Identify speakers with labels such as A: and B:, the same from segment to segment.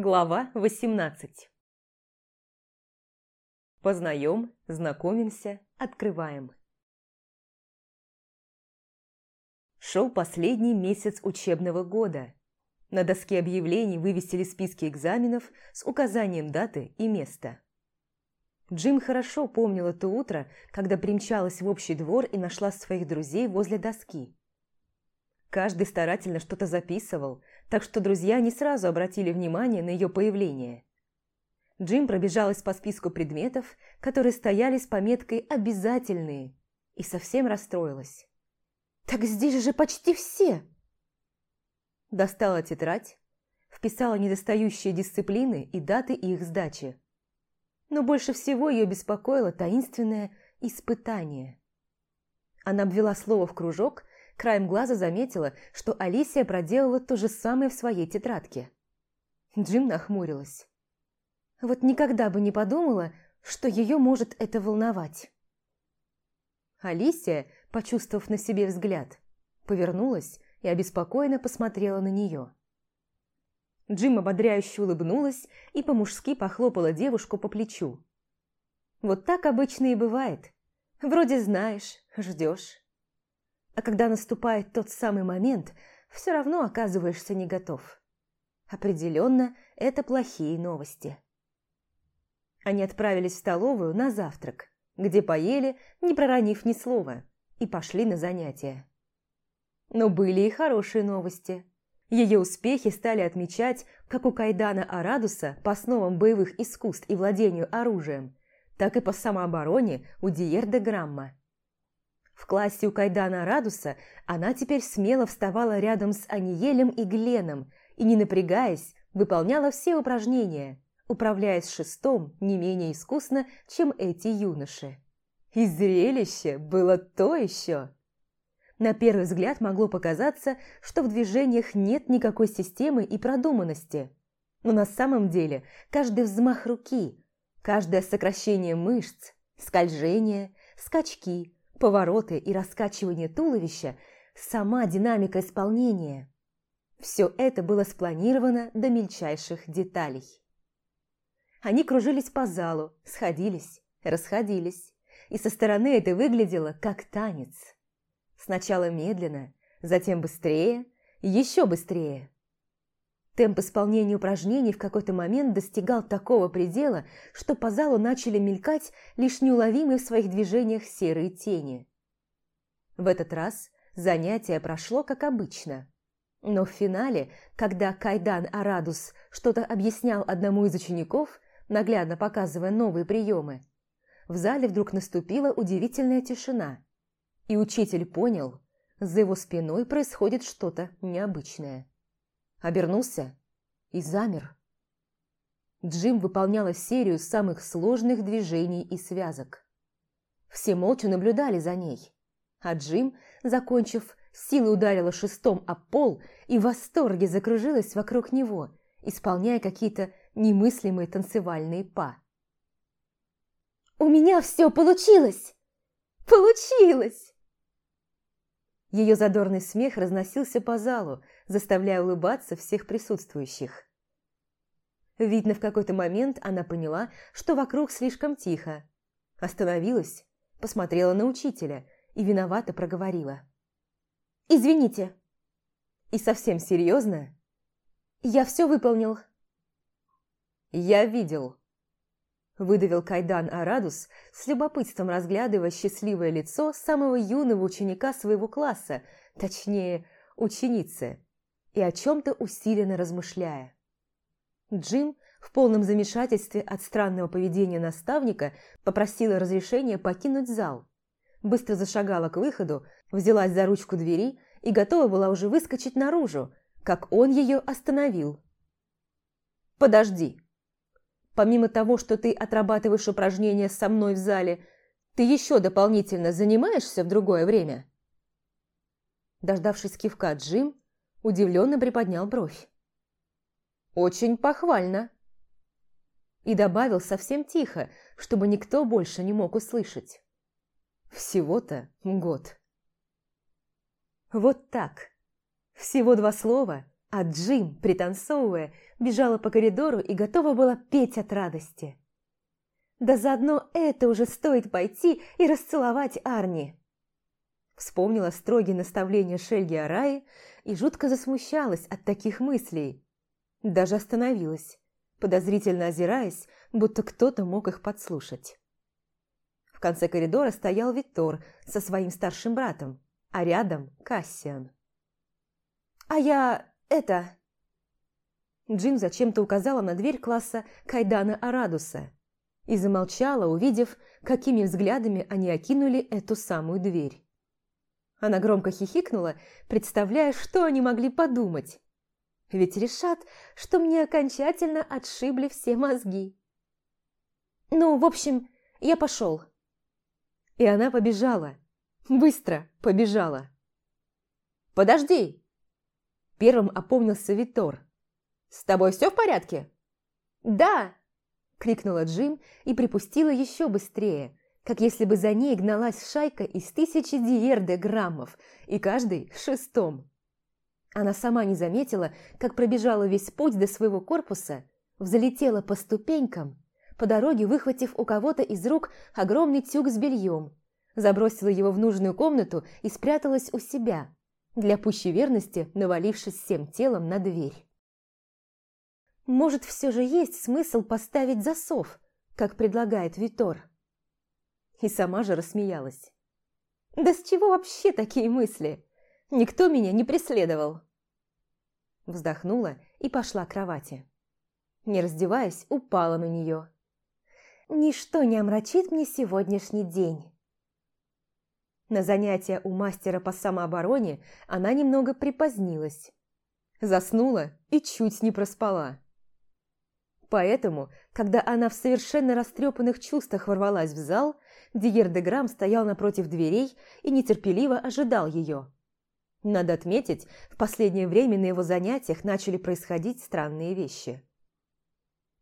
A: Глава 18 Познаем, знакомимся, открываем. Шел последний месяц учебного года. На доске объявлений вывесили списки экзаменов с указанием даты и места. Джим хорошо помнил это утро, когда примчалась в общий двор и нашла своих друзей возле доски. Каждый старательно что-то записывал, так что друзья не сразу обратили внимание на ее появление. Джим пробежалась по списку предметов, которые стояли с пометкой «Обязательные», и совсем расстроилась. «Так здесь же почти все!» Достала тетрадь, вписала недостающие дисциплины и даты их сдачи. Но больше всего ее беспокоило таинственное испытание. Она обвела слово в кружок Краем глаза заметила, что Алисия проделала то же самое в своей тетрадке. Джим нахмурилась. Вот никогда бы не подумала, что ее может это волновать. Алисия, почувствовав на себе взгляд, повернулась и обеспокоенно посмотрела на нее. Джим ободряюще улыбнулась и по-мужски похлопала девушку по плечу. Вот так обычно и бывает. Вроде знаешь, ждешь. А когда наступает тот самый момент, все равно оказываешься не готов. Определенно, это плохие новости. Они отправились в столовую на завтрак, где поели, не проронив ни слова, и пошли на занятия. Но были и хорошие новости. Ее успехи стали отмечать как у Кайдана Арадуса по основам боевых искусств и владению оружием, так и по самообороне у Диерда Грамма. В классе у Кайдана Радуса она теперь смело вставала рядом с Аниелем и Гленом и, не напрягаясь, выполняла все упражнения, управляясь шестом не менее искусно, чем эти юноши. И зрелище было то еще. На первый взгляд могло показаться, что в движениях нет никакой системы и продуманности. Но на самом деле каждый взмах руки, каждое сокращение мышц, скольжение, скачки – повороты и раскачивание туловища, сама динамика исполнения. Все это было спланировано до мельчайших деталей. Они кружились по залу, сходились, расходились, и со стороны это выглядело как танец. Сначала медленно, затем быстрее, еще быстрее. Темп исполнения упражнений в какой-то момент достигал такого предела, что по залу начали мелькать лишь неуловимые в своих движениях серые тени. В этот раз занятие прошло как обычно. Но в финале, когда Кайдан Арадус что-то объяснял одному из учеников, наглядно показывая новые приемы, в зале вдруг наступила удивительная тишина, и учитель понял, за его спиной происходит что-то необычное обернулся и замер. Джим выполняла серию самых сложных движений и связок. Все молча наблюдали за ней, а Джим, закончив, силой ударила шестом о пол и в восторге закружилась вокруг него, исполняя какие-то немыслимые танцевальные па. «У меня все получилось! Получилось!» Ее задорный смех разносился по залу, заставляя улыбаться всех присутствующих. Видно, в какой-то момент она поняла, что вокруг слишком тихо. Остановилась, посмотрела на учителя и виновато проговорила. «Извините». И совсем серьезно. «Я все выполнил». «Я видел», – выдавил Кайдан Арадус, с любопытством разглядывая счастливое лицо самого юного ученика своего класса, точнее, ученицы и о чем-то усиленно размышляя. Джим в полном замешательстве от странного поведения наставника попросила разрешения покинуть зал. Быстро зашагала к выходу, взялась за ручку двери и готова была уже выскочить наружу, как он ее остановил. «Подожди. Помимо того, что ты отрабатываешь упражнения со мной в зале, ты еще дополнительно занимаешься в другое время?» Дождавшись кивка Джим, удивленно приподнял бровь. «Очень похвально!» И добавил совсем тихо, чтобы никто больше не мог услышать. «Всего-то год». Вот так. Всего два слова, А Джим, пританцовывая, бежала по коридору и готова была петь от радости. Да заодно это уже стоит пойти и расцеловать Арни. Вспомнила строгие наставления Шельги Араи и жутко засмущалась от таких мыслей. Даже остановилась, подозрительно озираясь, будто кто-то мог их подслушать. В конце коридора стоял Виттор со своим старшим братом, а рядом Кассиан. «А я... это...» Джим зачем-то указала на дверь класса Кайдана Арадуса и замолчала, увидев, какими взглядами они окинули эту самую дверь. Она громко хихикнула, представляя, что они могли подумать. Ведь решат, что мне окончательно отшибли все мозги. «Ну, в общем, я пошел». И она побежала. Быстро побежала. «Подожди!» Первым опомнился Витор. «С тобой все в порядке?» «Да!» – крикнула Джим и припустила еще быстрее, как если бы за ней гналась шайка из тысячи диерде граммов, и каждый шестом. Она сама не заметила, как пробежала весь путь до своего корпуса, взлетела по ступенькам, по дороге выхватив у кого-то из рук огромный тюк с бельем, забросила его в нужную комнату и спряталась у себя, для пущей верности навалившись всем телом на дверь. Может, все же есть смысл поставить засов, как предлагает Витор? И сама же рассмеялась. Да с чего вообще такие мысли? Никто меня не преследовал. Вздохнула и пошла к кровати. Не раздеваясь, упала на нее. Ничто не омрачит мне сегодняшний день. На занятия у мастера по самообороне она немного припозднилась. Заснула и чуть не проспала. Поэтому, когда она в совершенно растрепанных чувствах ворвалась в зал, Диер де Грам стоял напротив дверей и нетерпеливо ожидал ее. Надо отметить, в последнее время на его занятиях начали происходить странные вещи.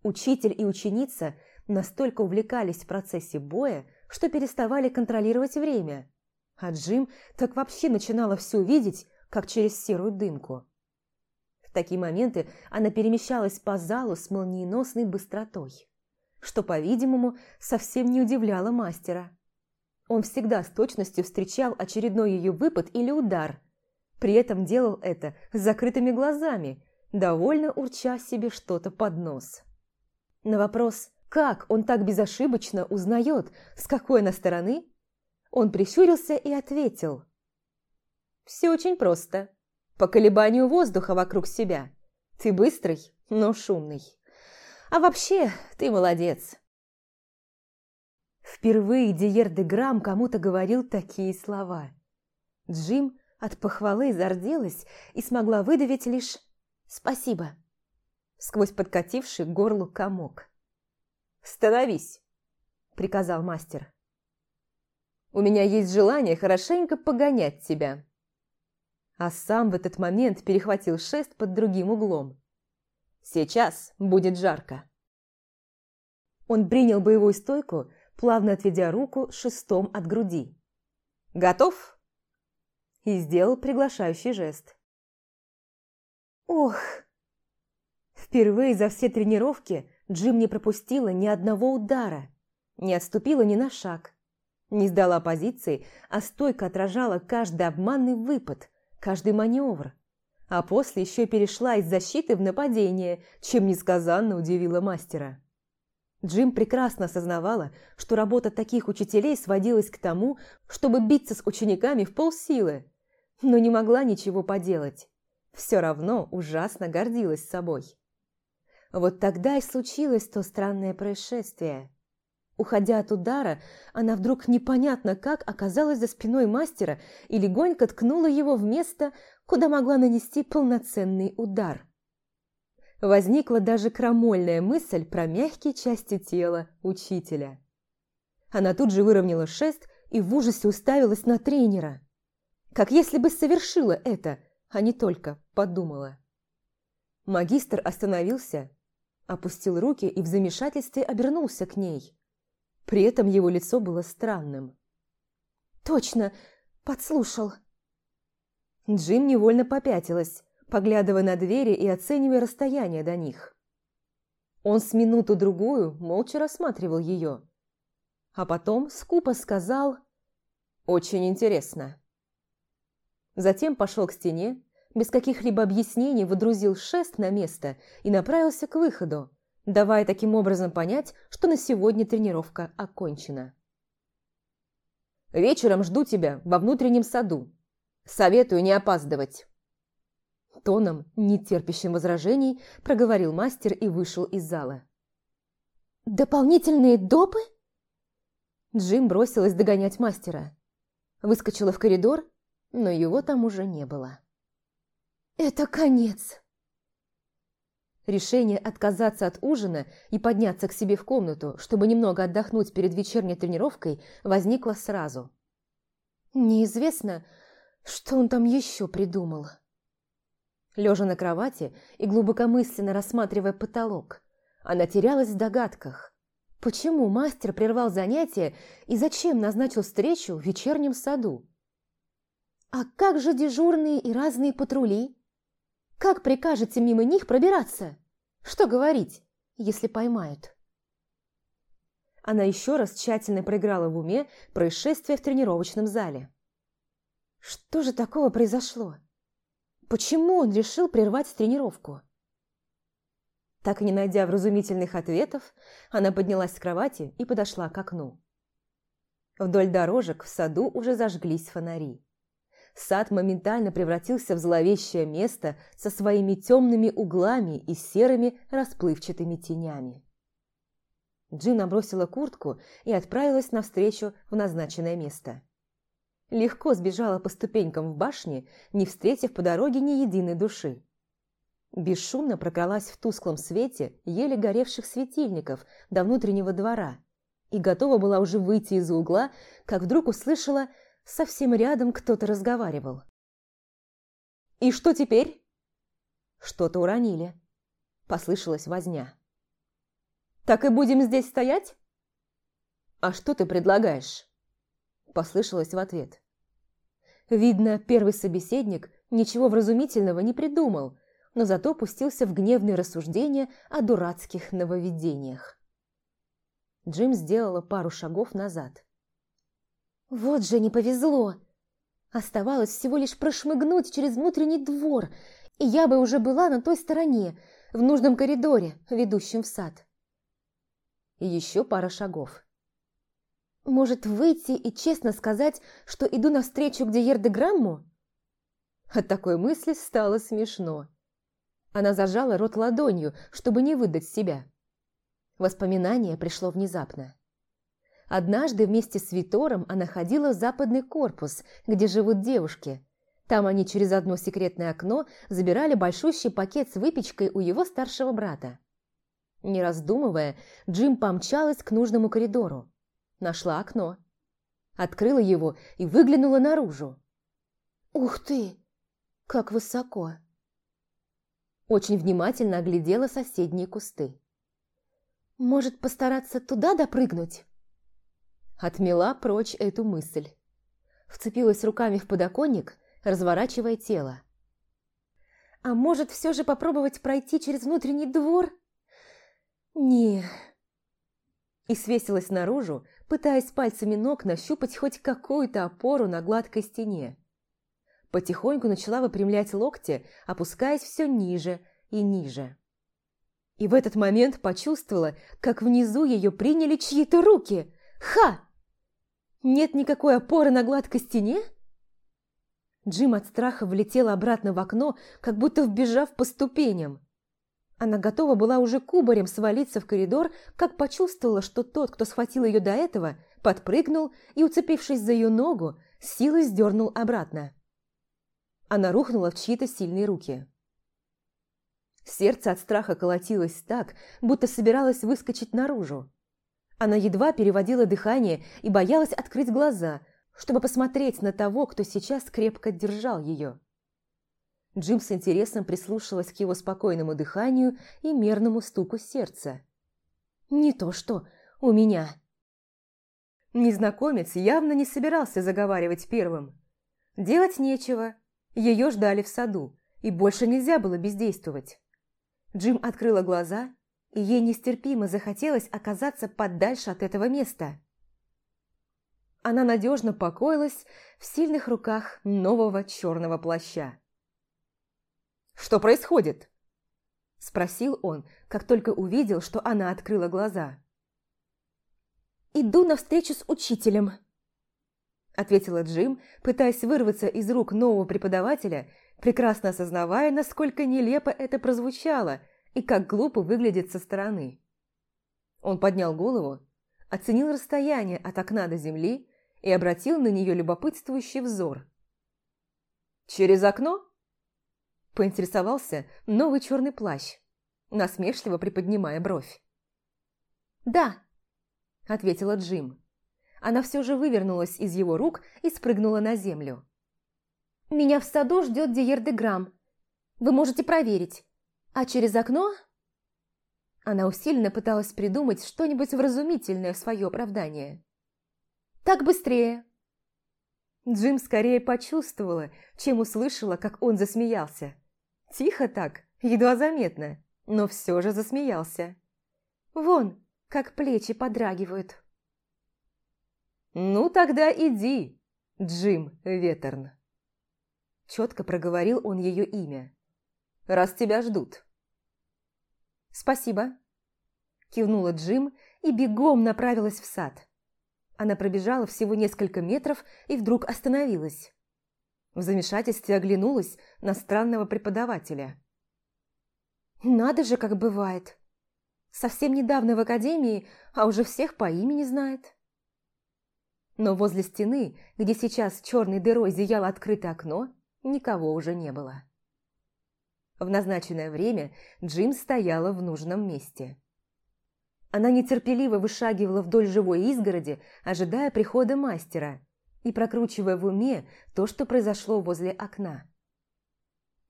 A: Учитель и ученица настолько увлекались в процессе боя, что переставали контролировать время – а Джим так вообще начинала все видеть, как через серую дымку. В такие моменты она перемещалась по залу с молниеносной быстротой, что, по-видимому, совсем не удивляло мастера. Он всегда с точностью встречал очередной ее выпад или удар, при этом делал это с закрытыми глазами, довольно урча себе что-то под нос. На вопрос, как он так безошибочно узнает, с какой она стороны, он прищурился и ответил. «Все очень просто. По колебанию воздуха вокруг себя. Ты быстрый, но шумный. А вообще, ты молодец». Впервые Диер де Грам кому-то говорил такие слова. Джим от похвалы зарделась и смогла выдавить лишь «спасибо» сквозь подкативший горлу комок. «Становись!» – приказал мастер. У меня есть желание хорошенько погонять тебя». А сам в этот момент перехватил шест под другим углом. «Сейчас будет жарко». Он принял боевую стойку, плавно отведя руку шестом от груди. «Готов?» И сделал приглашающий жест. «Ох!» Впервые за все тренировки Джим не пропустила ни одного удара, не отступила ни на шаг. Не сдала позиции, а стойко отражала каждый обманный выпад, каждый маневр. А после еще перешла из защиты в нападение, чем несказанно удивила мастера. Джим прекрасно осознавала, что работа таких учителей сводилась к тому, чтобы биться с учениками в полсилы, но не могла ничего поделать. Все равно ужасно гордилась собой. Вот тогда и случилось то странное происшествие – Уходя от удара, она вдруг непонятно как оказалась за спиной мастера и легонько ткнула его в место, куда могла нанести полноценный удар. Возникла даже крамольная мысль про мягкие части тела учителя. Она тут же выровняла шест и в ужасе уставилась на тренера. Как если бы совершила это, а не только подумала. Магистр остановился, опустил руки и в замешательстве обернулся к ней – при этом его лицо было странным. «Точно! Подслушал!» Джим невольно попятилась, поглядывая на двери и оценивая расстояние до них. Он с минуту-другую молча рассматривал ее, а потом скупо сказал «Очень интересно». Затем пошел к стене, без каких-либо объяснений выдрузил шест на место и направился к выходу, давая таким образом понять, что на сегодня тренировка окончена. «Вечером жду тебя во внутреннем саду. Советую не опаздывать». Тоном, не терпящим возражений, проговорил мастер и вышел из зала.
B: «Дополнительные допы?»
A: Джим бросилась догонять мастера. Выскочила в коридор, но его там уже не было.
B: «Это конец!»
A: Решение отказаться от ужина и подняться к себе в комнату, чтобы немного отдохнуть перед вечерней тренировкой, возникло сразу. Неизвестно, что он там еще придумал. Лежа на кровати и глубокомысленно рассматривая потолок, она терялась в догадках. Почему мастер прервал занятие и зачем назначил встречу в вечернем саду?
B: «А как же дежурные и разные патрули?» Как прикажете мимо них пробираться? Что говорить, если поймают?
A: Она еще раз тщательно проиграла в уме происшествие в тренировочном зале. Что же такого произошло? Почему он решил прервать тренировку? Так и не найдя вразумительных ответов, она поднялась с кровати и подошла к окну. Вдоль дорожек в саду уже зажглись фонари. Сад моментально превратился в зловещее место со своими темными углами и серыми расплывчатыми тенями. Джин набросила куртку и отправилась навстречу в назначенное место. Легко сбежала по ступенькам в башне, не встретив по дороге ни единой души. Бесшумно прокралась в тусклом свете еле горевших светильников до внутреннего двора и готова была уже выйти из угла, как вдруг услышала Совсем рядом кто-то разговаривал. «И что теперь?» Что-то уронили. Послышалась возня. «Так и будем здесь стоять?» «А что ты предлагаешь?» Послышалось в ответ. Видно, первый собеседник ничего вразумительного не придумал, но зато пустился в гневные рассуждения о дурацких нововведениях. Джим сделала пару шагов назад.
B: Вот же не повезло. Оставалось всего лишь прошмыгнуть через внутренний двор, и я бы уже была на той стороне, в нужном коридоре, ведущем в сад.
A: И еще пара шагов.
B: Может, выйти и честно сказать, что иду навстречу к Диердеграмму?
A: От такой мысли стало смешно. Она зажала рот ладонью, чтобы не выдать себя. Воспоминание пришло внезапно. Однажды вместе с Витором она ходила в западный корпус, где живут девушки. Там они через одно секретное окно забирали большущий пакет с выпечкой у его старшего брата. Не раздумывая, Джим помчалась к нужному коридору. Нашла окно. Открыла его и выглянула наружу.
B: «Ух ты! Как высоко!»
A: Очень внимательно оглядела соседние кусты.
B: «Может, постараться туда допрыгнуть?»
A: Отмела прочь эту мысль. Вцепилась руками в подоконник, разворачивая тело.
B: «А может, все же попробовать пройти через внутренний двор?» «Не...»
A: И свесилась наружу, пытаясь пальцами ног нащупать хоть какую-то опору на гладкой стене. Потихоньку начала выпрямлять локти, опускаясь все ниже и ниже. И в этот момент почувствовала, как внизу ее приняли чьи-то руки. «Ха!» Нет никакой опоры на гладкой стене? Джим от страха влетела обратно в окно, как будто вбежав по ступеням. Она готова была уже кубарем свалиться в коридор, как почувствовала, что тот, кто схватил ее до этого, подпрыгнул и, уцепившись за ее ногу, силой сдернул обратно. Она рухнула в чьи-то сильные руки. Сердце от страха колотилось так, будто собиралось выскочить наружу. Она едва переводила дыхание и боялась открыть глаза, чтобы посмотреть на того, кто сейчас крепко держал ее. Джим с интересом прислушалась к его спокойному дыханию и мерному стуку сердца. «Не то что у меня». Незнакомец явно не собирался заговаривать первым. Делать нечего. Ее ждали в саду, и больше нельзя было бездействовать. Джим открыла глаза, и ей нестерпимо захотелось оказаться подальше от этого места. Она надежно покоилась в сильных руках нового черного плаща. «Что происходит?» – спросил он, как только увидел, что она открыла глаза.
B: «Иду навстречу с учителем», – ответила
A: Джим, пытаясь вырваться из рук нового преподавателя, прекрасно осознавая, насколько нелепо это прозвучало и как глупо выглядит со стороны. Он поднял голову, оценил расстояние от окна до земли и обратил на нее любопытствующий взор. «Через окно?» Поинтересовался новый черный плащ, насмешливо приподнимая бровь.
B: «Да», –
A: ответила Джим. Она все же вывернулась из его рук и спрыгнула на землю.
B: «Меня в саду ждет Диердеграмм. Вы можете проверить. А через окно...»
A: Она усиленно пыталась придумать что-нибудь вразумительное в свое оправдание.
B: «Так быстрее!»
A: Джим скорее почувствовала, чем услышала, как он засмеялся. Тихо так, едва заметно, но все же засмеялся.
B: Вон, как плечи подрагивают.
A: «Ну тогда иди, Джим Ветерн!» Четко проговорил он ее имя. «Раз тебя ждут».
B: «Спасибо»,
A: кивнула Джим и бегом направилась в сад. Она пробежала всего несколько метров и вдруг остановилась. В замешательстве оглянулась на странного преподавателя.
B: «Надо же, как бывает. Совсем недавно в академии, а уже всех по имени знает».
A: Но возле стены, где сейчас черной дырой зияло открытое окно, никого уже не было. В назначенное время Джим стояла в нужном месте. Она нетерпеливо вышагивала вдоль живой изгороди, ожидая прихода мастера, и прокручивая в уме то, что произошло возле окна.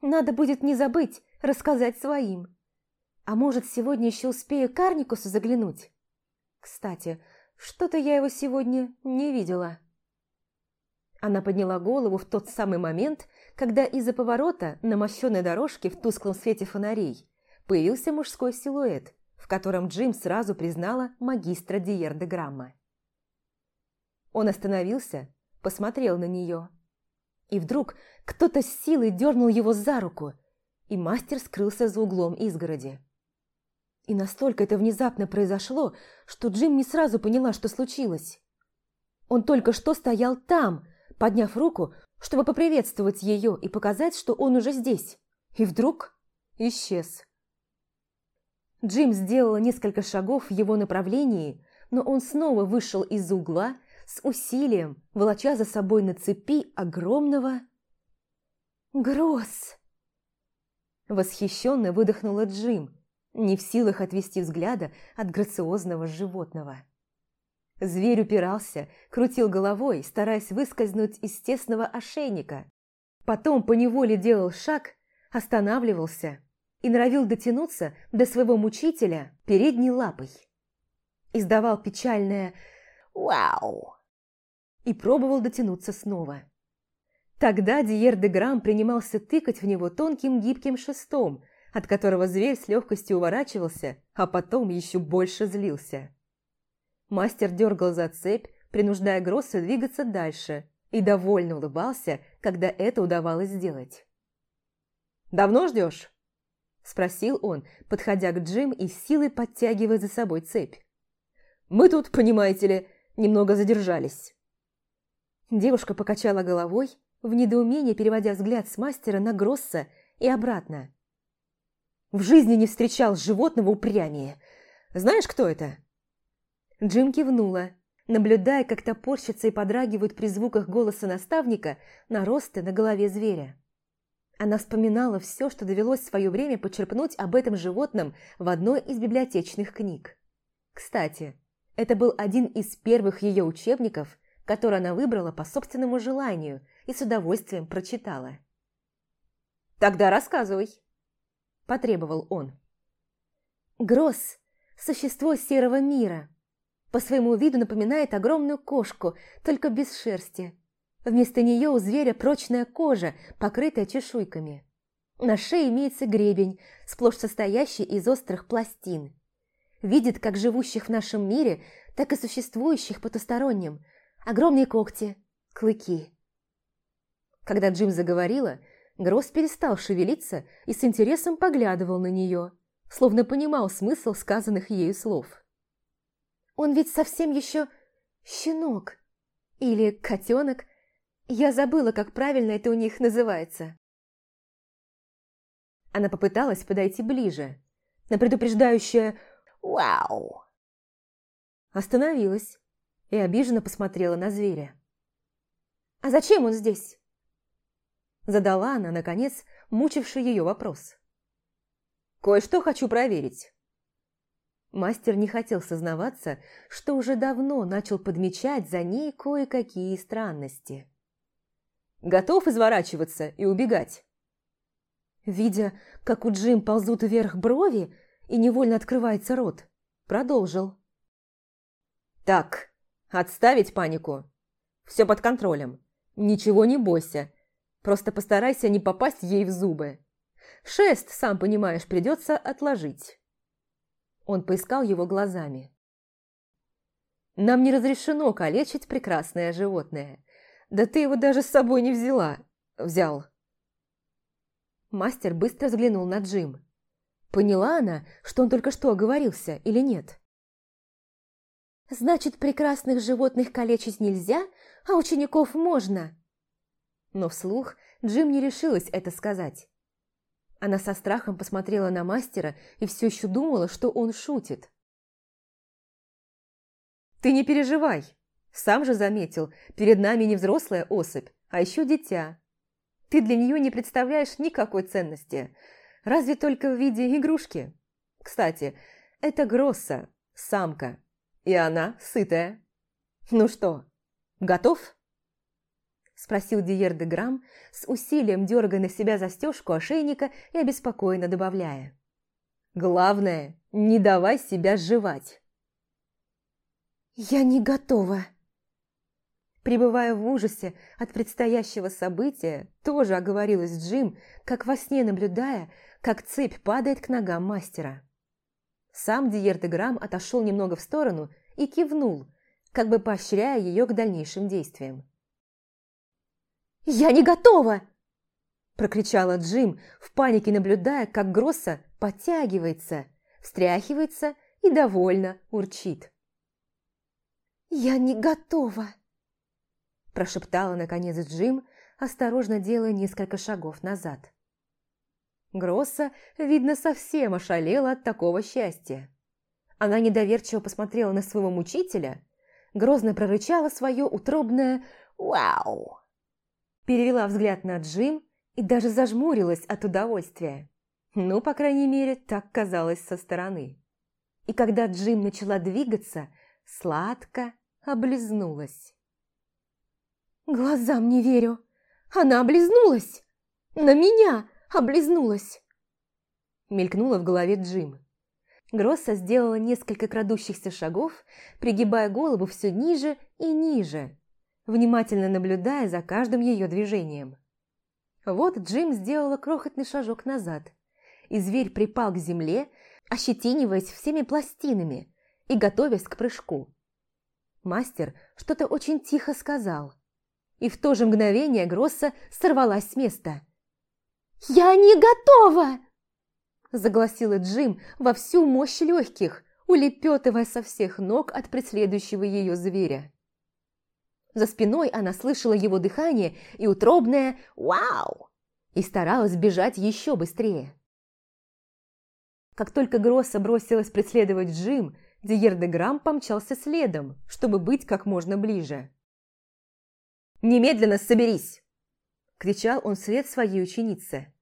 B: «Надо будет не забыть рассказать своим. А может, сегодня еще успею к Арникусу заглянуть? Кстати, что-то я его сегодня не видела».
A: Она подняла голову в тот самый момент, когда из-за поворота на мощенной дорожке в тусклом свете фонарей появился мужской силуэт, в котором Джим сразу признала магистра Диердеграмма. Он остановился, посмотрел на нее. И вдруг кто-то с силой дернул его за руку, и мастер скрылся за углом изгороди. И настолько это внезапно произошло, что Джим не сразу поняла, что случилось. Он только что стоял там, подняв руку, чтобы поприветствовать ее и показать, что он уже здесь. И вдруг исчез. Джим сделала несколько шагов в его направлении, но он снова вышел из угла с усилием, волоча за собой на цепи огромного...
B: «Гросс!»
A: Восхищенно выдохнула Джим, не в силах отвести взгляда от грациозного животного. Зверь упирался, крутил головой, стараясь выскользнуть из тесного ошейника. Потом поневоле делал шаг, останавливался и норовил дотянуться до своего мучителя передней лапой. Издавал печальное «Вау!» и пробовал дотянуться снова. Тогда Диер де Грам принимался тыкать в него тонким гибким шестом, от которого зверь с легкостью уворачивался, а потом еще больше злился. Мастер дергал за цепь, принуждая Гросса двигаться дальше, и довольно улыбался, когда это удавалось сделать. «Давно ждешь?» – спросил он, подходя к Джим и силой подтягивая за собой цепь. «Мы тут, понимаете ли, немного задержались». Девушка покачала головой, в недоумении переводя взгляд с мастера на Гросса и обратно. «В жизни не встречал животного упрямее. Знаешь, кто это?» Джим кивнула, наблюдая, как топорщица и подрагивают при звуках голоса наставника наросты на голове зверя. Она вспоминала все, что довелось в свое время почерпнуть об этом животном в одной из библиотечных книг. Кстати, это был один из первых ее учебников, который она выбрала по собственному желанию и с удовольствием прочитала. «Тогда рассказывай», – потребовал он.
B: Гросс – существо серого мира. По своему виду напоминает огромную кошку, только без шерсти. Вместо нее у зверя прочная кожа, покрытая чешуйками. На шее имеется гребень, сплошь состоящий из острых пластин. Видит как живущих в нашем мире, так и существующих потустороннем. Огромные когти, клыки. Когда Джим заговорила, Гросс перестал шевелиться и с интересом поглядывал на нее, словно понимал смысл сказанных ею слов. «Он ведь совсем еще щенок или котенок. Я забыла, как правильно это у них называется». Она попыталась подойти ближе, на предупреждающее «Вау!». Остановилась и обиженно посмотрела на зверя. «А зачем он здесь?» Задала она, наконец, мучивший ее вопрос. «Кое-что хочу проверить». Мастер не хотел сознаваться, что уже давно начал подмечать за ней кое-какие странности. «Готов изворачиваться и убегать?» Видя, как у Джим ползут вверх брови и невольно открывается рот, продолжил. «Так, отставить панику. Все под контролем. Ничего не бойся, Просто постарайся не попасть ей в зубы. Шест, сам понимаешь, придется отложить. Он поискал его глазами. Нам не разрешено калечить прекрасное животное. Да ты его даже с собой не взяла. Взял. Мастер быстро взглянул на Джим. Поняла она, что он только что оговорился или нет? «Значит, прекрасных животных калечить нельзя, а учеников можно?» но вслух Джим не решилась это сказать. Она со страхом посмотрела на мастера и все еще думала, что он шутит. «Ты не переживай!» Сам же заметил, перед нами не взрослая особь, а еще дитя. Ты для нее не представляешь никакой ценности, разве только в виде игрушки. Кстати, это Гросса, самка, и она сытая. Ну что, готов?» Спросил Диер де Грам, с усилием дергая на себя застежку ошейника и обеспокоенно добавляя. «Главное, не давай себя сживать». «Я не готова». Пребывая в ужасе от предстоящего события, тоже оговорилась Джим, как во сне наблюдая, как цепь падает к ногам мастера. Сам Диер де Грам отошел немного в сторону и кивнул, как бы поощряя ее к дальнейшим действиям. «Я не готова!» Прокричала Джим, в панике наблюдая, как Гросса подтягивается, встряхивается и довольно урчит. «Я не готова!» Прошептала, наконец, Джим, осторожно делая несколько шагов назад. Гросса, видно, совсем ошалела от такого счастья. Она недоверчиво посмотрела на своего мучителя, грозно прорычала свое утробное «Вау!» Перевела взгляд на Джим и даже зажмурилась от удовольствия. Ну, по крайней мере, так казалось со стороны. И когда Джим начала двигаться, сладко облизнулась. «Глазам не верю! Она облизнулась! На меня облизнулась!» Мелькнула в голове Джим. Гросса сделала несколько крадущихся шагов, пригибая голову все ниже и ниже, внимательно наблюдая за каждым ее движением. Вот Джим сделала крохотный шажок назад, и зверь припал к земле, ощетиниваясь всеми пластинами и готовясь к прыжку. Мастер что-то очень тихо сказал, и в то же мгновение Гросса сорвалась с места. «Я не готова!» Загласила Джим во всю мощь легких, улепетывая со всех ног от преследующего ее зверя. За спиной она слышала его дыхание и утробное «Вау!» и старалась бежать еще быстрее. Как только Гросса бросилась преследовать Джим, Диер де Грам помчался следом, чтобы быть как можно ближе. «Немедленно соберись!» – кричал он вслед своей ученице.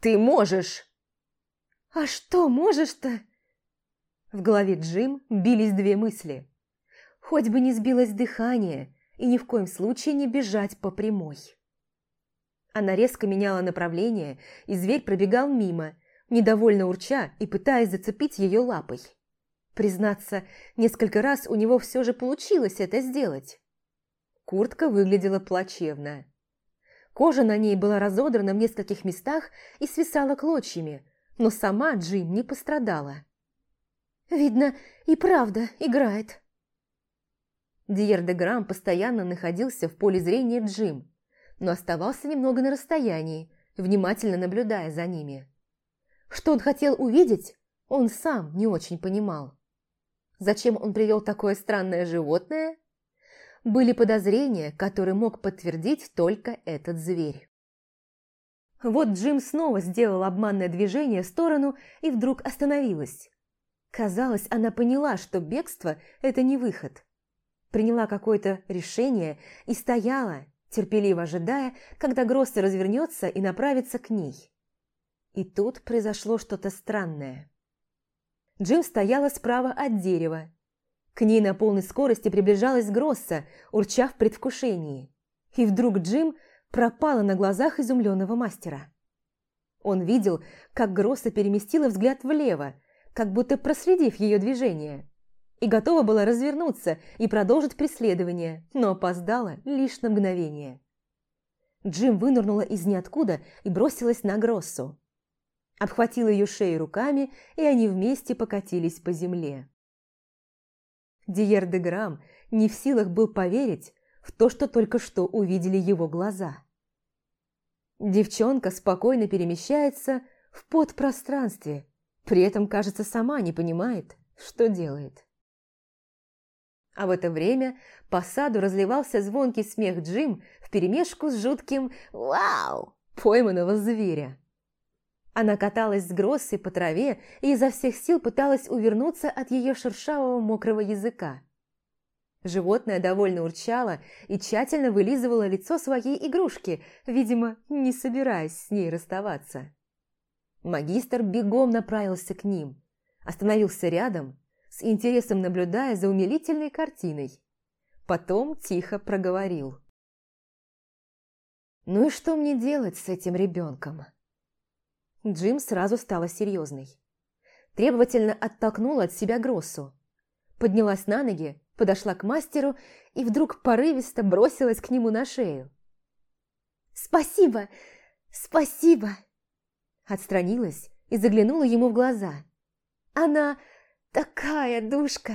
B: «Ты можешь!» «А что можешь-то?» В голове Джим бились две мысли. Хоть бы не сбилось дыхание, и ни в коем случае не бежать по прямой. Она резко меняла направление, и зверь пробегал мимо, недовольно урча и пытаясь зацепить ее лапой. Признаться, несколько раз у него все же получилось это сделать. Куртка выглядела плачевно.
A: Кожа на ней была разодрана в нескольких местах и свисала клочьями, но сама Джим не пострадала.
B: «Видно, и правда играет».
A: Диер де Грам постоянно находился в поле зрения Джим, но оставался немного на расстоянии, внимательно наблюдая за ними. Что он хотел увидеть, он сам не очень понимал. Зачем он привел такое странное животное? Были подозрения, которые мог подтвердить только этот зверь. Вот Джим снова сделал обманное движение в сторону и вдруг остановилась. Казалось, она поняла, что бегство – это не выход. Приняла какое-то решение и стояла, терпеливо ожидая, когда Гросса развернется и направится к ней. И тут произошло что-то странное. Джим стояла справа от дерева. К ней на полной скорости приближалась Гросса, урча в предвкушении. И вдруг Джим пропала на глазах изумленного мастера. Он видел, как Гросса переместила взгляд влево, как будто проследив ее движение, и готова была развернуться и продолжить преследование, но опоздала лишь на мгновение. Джим вынырнула из ниоткуда и бросилась на Гроссу обхватила ее шею руками, и они вместе покатились по земле. Диер де Грам не в силах был поверить в то, что только что увидели его глаза. Девчонка спокойно перемещается в подпространстве, при этом, кажется, сама не понимает, что делает. А в это время по саду разливался звонкий смех Джим вперемешку с жутким «Вау!» пойманного зверя. Она каталась с Гроссой по траве и изо всех сил пыталась увернуться от ее шершавого мокрого языка. Животное довольно урчало и тщательно вылизывало лицо своей игрушки, видимо, не собираясь с ней расставаться. Магистр бегом направился к ним, остановился рядом, с интересом наблюдая за умилительной картиной. Потом тихо проговорил. «Ну и что мне делать с этим ребенком?» Джим сразу стала серьезной. Требовательно оттолкнула от себя Гроссу. Поднялась на ноги, подошла к мастеру и вдруг порывисто бросилась к нему на шею.
B: «Спасибо! Спасибо!»
A: Отстранилась и заглянула ему в глаза.
B: «Она такая душка!»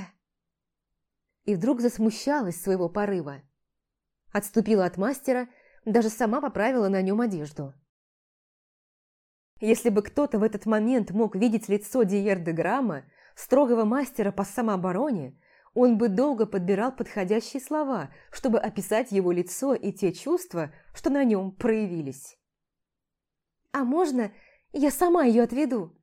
A: И вдруг засмущалась своего порыва. Отступила от мастера, даже сама поправила на нем одежду. Если бы кто-то в этот момент мог видеть лицо Диер де Грамма, строгого мастера по самообороне, он бы долго подбирал подходящие слова, чтобы описать его лицо и те чувства, что на нем проявились.
B: «А можно я сама ее отведу?» –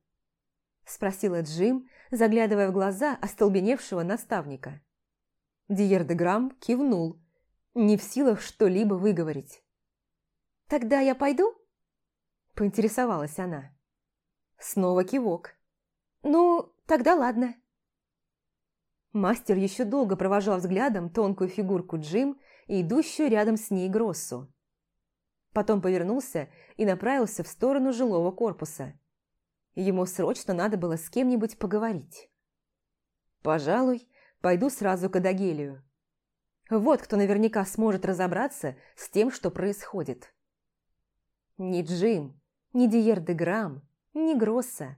B: спросила Джим, заглядывая в глаза остолбеневшего наставника.
A: Диер де Грамм кивнул, не в силах что-либо выговорить.
B: «Тогда я пойду?»
A: – поинтересовалась она. Снова кивок.
B: «Ну, тогда ладно».
A: Мастер еще долго провожал взглядом тонкую фигурку Джим и идущую рядом с ней Гроссу. Потом повернулся и направился в сторону жилого корпуса. Ему срочно надо было с кем-нибудь поговорить. «Пожалуй, пойду сразу к Адагелию. Вот кто наверняка сможет разобраться с тем, что происходит». Не Джим, ни Диер де Грам, ни Гросса.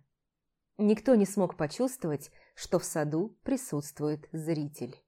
A: Никто не смог почувствовать, что в саду присутствует зритель.